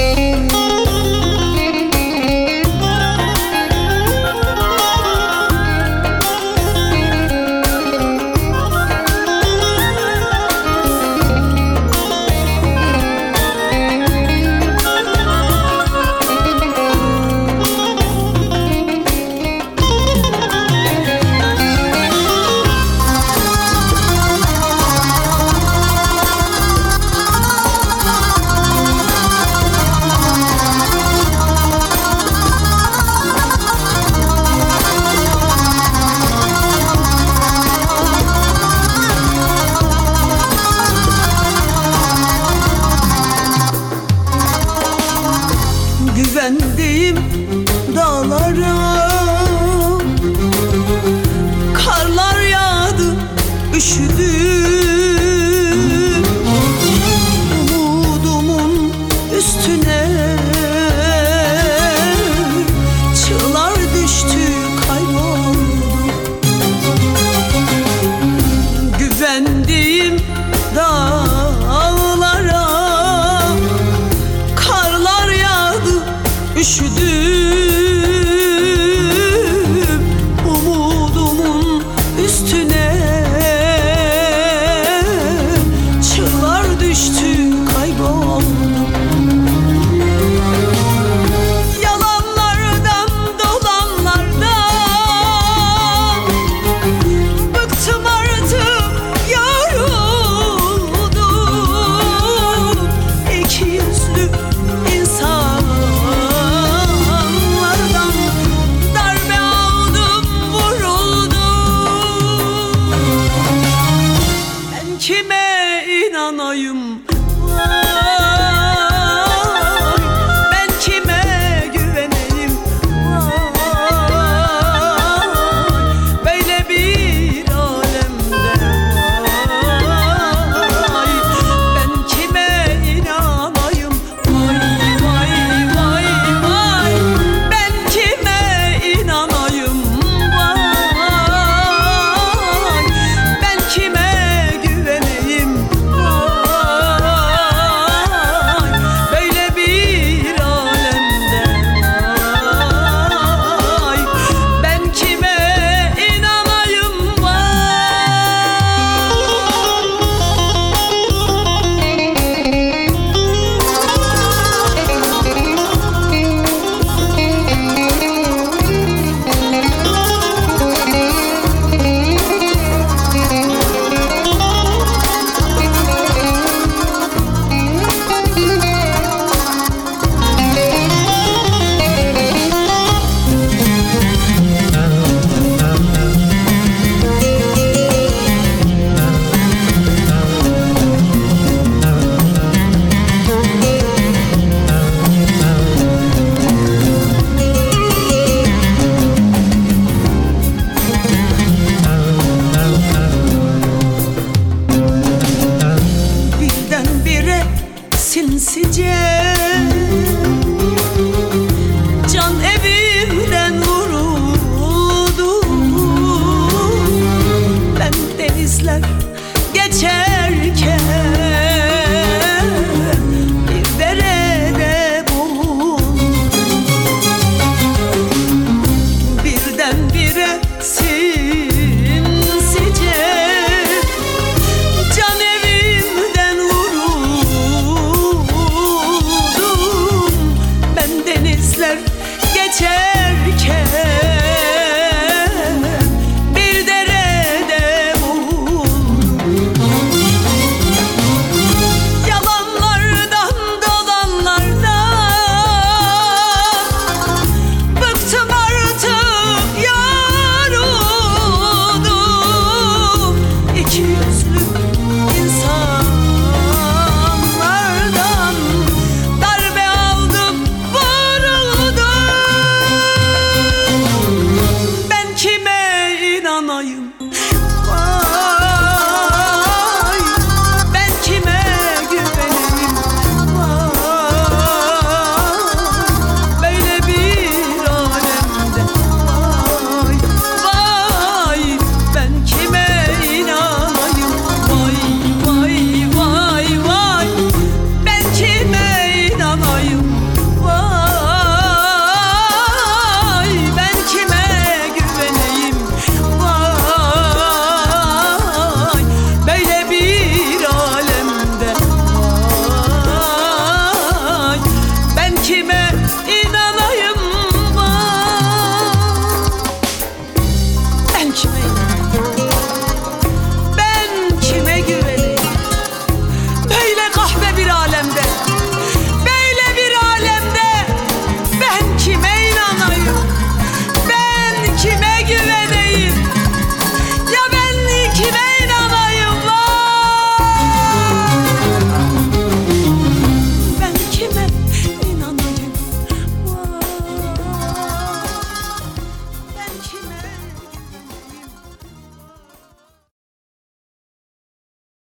Güvendiğim dağlara Üşüdüm